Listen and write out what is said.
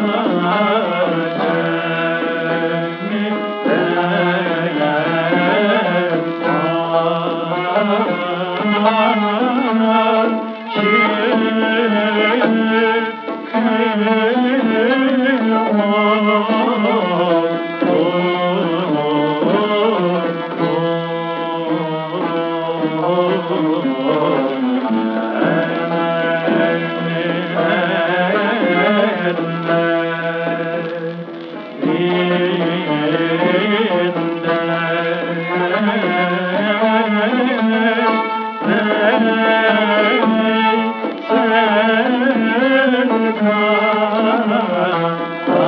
na na Música